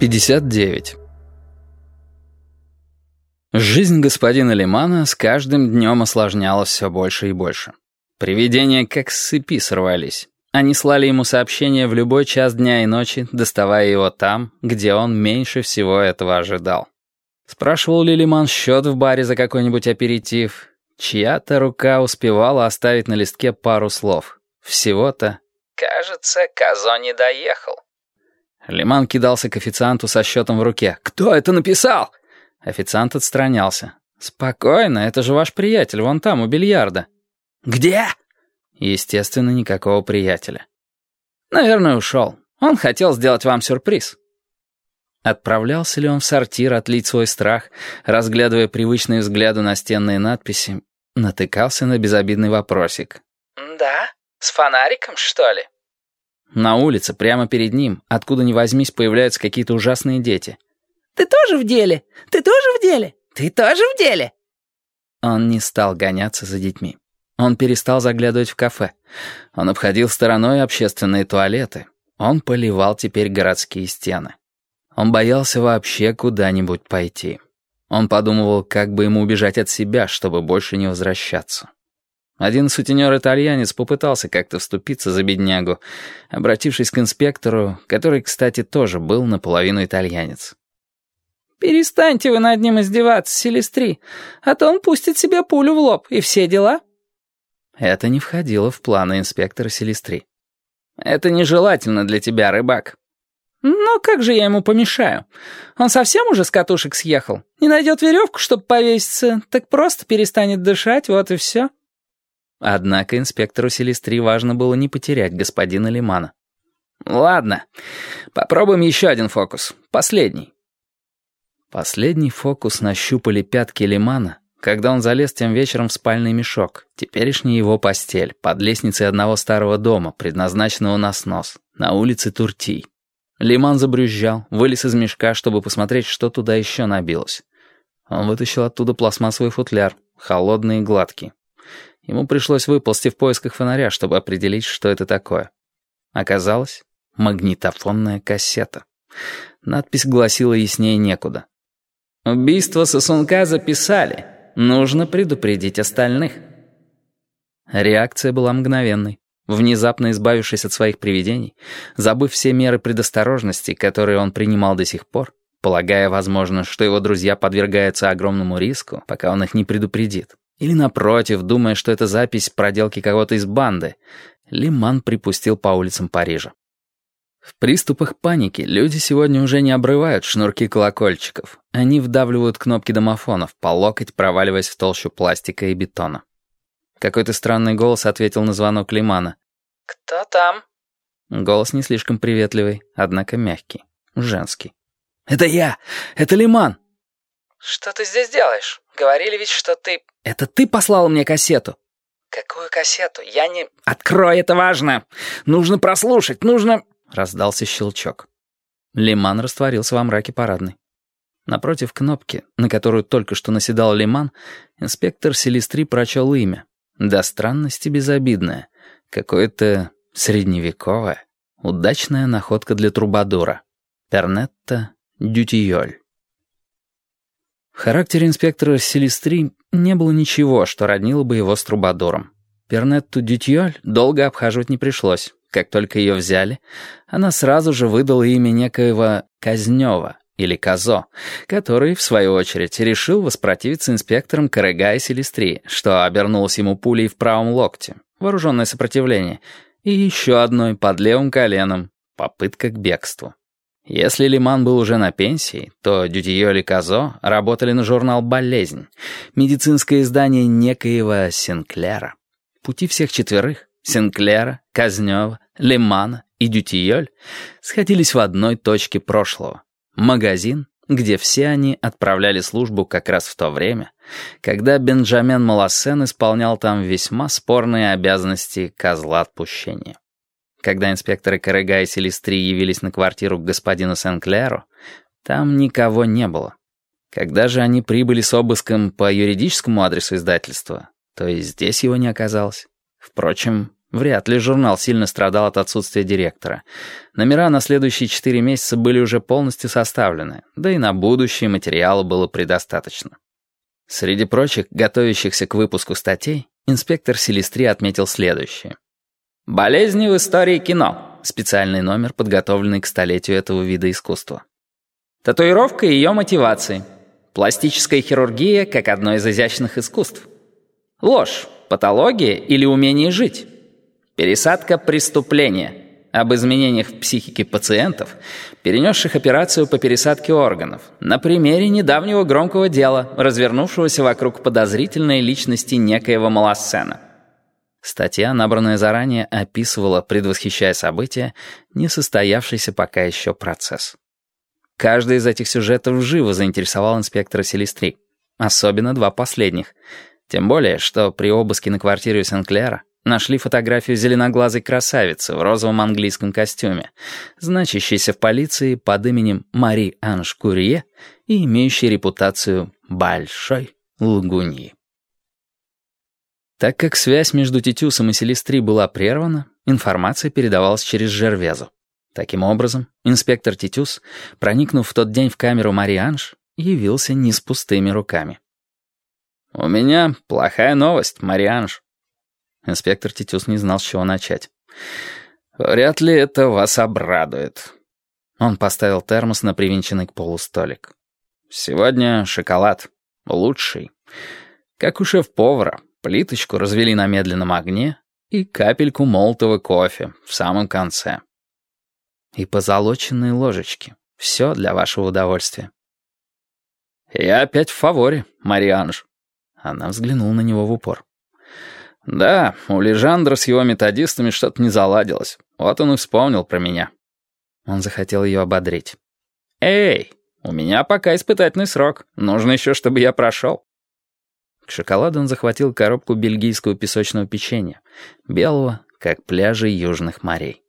59. Жизнь господина Лимана с каждым днем осложнялась все больше и больше. Привидения как с цепи сорвались. Они слали ему сообщения в любой час дня и ночи, доставая его там, где он меньше всего этого ожидал. Спрашивал ли Лиман счет в баре за какой-нибудь аперитив? Чья-то рука успевала оставить на листке пару слов. Всего-то «Кажется, Казо не доехал». Лиман кидался к официанту со счетом в руке. «Кто это написал?» Официант отстранялся. «Спокойно, это же ваш приятель, вон там, у бильярда». «Где?» Естественно, никакого приятеля. «Наверное, ушел. Он хотел сделать вам сюрприз». Отправлялся ли он в сортир отлить свой страх, разглядывая привычные взгляды на стенные надписи, натыкался на безобидный вопросик. «Да? С фонариком, что ли?» На улице, прямо перед ним, откуда ни возьмись, появляются какие-то ужасные дети. «Ты тоже в деле? Ты тоже в деле? Ты тоже в деле?» Он не стал гоняться за детьми. Он перестал заглядывать в кафе. Он обходил стороной общественные туалеты. Он поливал теперь городские стены. Он боялся вообще куда-нибудь пойти. Он подумывал, как бы ему убежать от себя, чтобы больше не возвращаться. Один сутенер-итальянец попытался как-то вступиться за беднягу, обратившись к инспектору, который, кстати, тоже был наполовину итальянец. «Перестаньте вы над ним издеваться, Селестри, а то он пустит себе пулю в лоб, и все дела». Это не входило в планы инспектора Селестри. «Это нежелательно для тебя, рыбак». «Но как же я ему помешаю? Он совсем уже с катушек съехал? Не найдет веревку, чтобы повеситься, так просто перестанет дышать, вот и все». Однако инспектору Селестри важно было не потерять господина Лимана. «Ладно, попробуем еще один фокус. Последний». Последний фокус нащупали пятки Лимана, когда он залез тем вечером в спальный мешок, теперешний его постель, под лестницей одного старого дома, предназначенного на снос, на улице Туртий. Лиман забрюзжал, вылез из мешка, чтобы посмотреть, что туда еще набилось. Он вытащил оттуда пластмассовый футляр, холодный и гладкий. Ему пришлось выползти в поисках фонаря, чтобы определить, что это такое. Оказалось, магнитофонная кассета. Надпись гласила яснее некуда. «Убийство сосунка записали. Нужно предупредить остальных». Реакция была мгновенной. Внезапно избавившись от своих привидений, забыв все меры предосторожности, которые он принимал до сих пор, полагая, возможно, что его друзья подвергаются огромному риску, пока он их не предупредит, или, напротив, думая, что это запись проделки кого-то из банды, Лиман припустил по улицам Парижа. В приступах паники люди сегодня уже не обрывают шнурки колокольчиков. Они вдавливают кнопки домофонов, по локоть проваливаясь в толщу пластика и бетона. Какой-то странный голос ответил на звонок Лимана. «Кто там?» Голос не слишком приветливый, однако мягкий, женский. «Это я! Это Лиман!» «Что ты здесь делаешь? Говорили ведь, что ты...» «Это ты послал мне кассету?» «Какую кассету? Я не...» «Открой, это важно! Нужно прослушать, нужно...» Раздался щелчок. Лиман растворился во мраке парадной. Напротив кнопки, на которую только что наседал Лиман, инспектор Селестри прочел имя. До странности безобидное. Какое-то средневековое. Удачная находка для трубадура. Пернетта Дютиоль. В характере инспектора Селестри не было ничего, что роднило бы его с Трубадором. Пернетту Дютьоль долго обхаживать не пришлось. Как только ее взяли, она сразу же выдала имя некоего Казнева или Казо, который, в свою очередь, решил воспротивиться инспекторам Карега и Селестри, что обернулось ему пулей в правом локте, вооруженное сопротивление, и еще одной под левым коленом, попытка к бегству. Если Лиман был уже на пенсии, то Дютиёль и Казо работали на журнал «Болезнь», медицинское издание некоего Синклера. Пути всех четверых — Синклера, Казнева, Лимана и Дютиёль — сходились в одной точке прошлого. Магазин, где все они отправляли службу как раз в то время, когда Бенджамен Малассен исполнял там весьма спорные обязанности козла отпущения. Когда инспекторы Карега и Селестри явились на квартиру к господину Сен-Клеру, там никого не было. Когда же они прибыли с обыском по юридическому адресу издательства, то и здесь его не оказалось. Впрочем, Вряд ли журнал сильно страдал от отсутствия директора. Номера на следующие четыре месяца были уже полностью составлены, да и на будущее материала было предостаточно. Среди прочих, готовящихся к выпуску статей, инспектор Селестри отметил следующее. «Болезни в истории кино» — специальный номер, подготовленный к столетию этого вида искусства. Татуировка и ее мотивации. Пластическая хирургия как одно из изящных искусств. Ложь, патология или умение жить. Пересадка преступления. Об изменениях в психике пациентов, перенесших операцию по пересадке органов, на примере недавнего громкого дела, развернувшегося вокруг подозрительной личности некоего Малассена. Статья, набранная заранее, описывала, предвосхищая события, несостоявшийся пока еще процесс. Каждый из этих сюжетов живо заинтересовал инспектора Селестри, особенно два последних. Тем более, что при обыске на квартире Сенклера Нашли фотографию зеленоглазой красавицы в розовом английском костюме, значащейся в полиции под именем Мари Анж Курье и имеющей репутацию большой лгуньи. Так как связь между Титюсом и Селестри была прервана, информация передавалась через Жервезу. Таким образом, инспектор Титюс, проникнув в тот день в камеру Мари Анж, явился не с пустыми руками. «У меня плохая новость, Марианж», Инспектор Титюс не знал, с чего начать. «Вряд ли это вас обрадует». Он поставил термос на привинченный к полу столик. «Сегодня шоколад. Лучший. Как у шеф-повара. Плиточку развели на медленном огне и капельку молотого кофе в самом конце. И позолоченные ложечки. Все для вашего удовольствия». «Я опять в фаворе, Марианж». Она взглянула на него в упор. «Да, у Лежандра с его методистами что-то не заладилось. Вот он и вспомнил про меня». Он захотел ее ободрить. «Эй, у меня пока испытательный срок. Нужно еще, чтобы я прошел». К шоколаду он захватил коробку бельгийского песочного печенья, белого, как пляжи южных морей.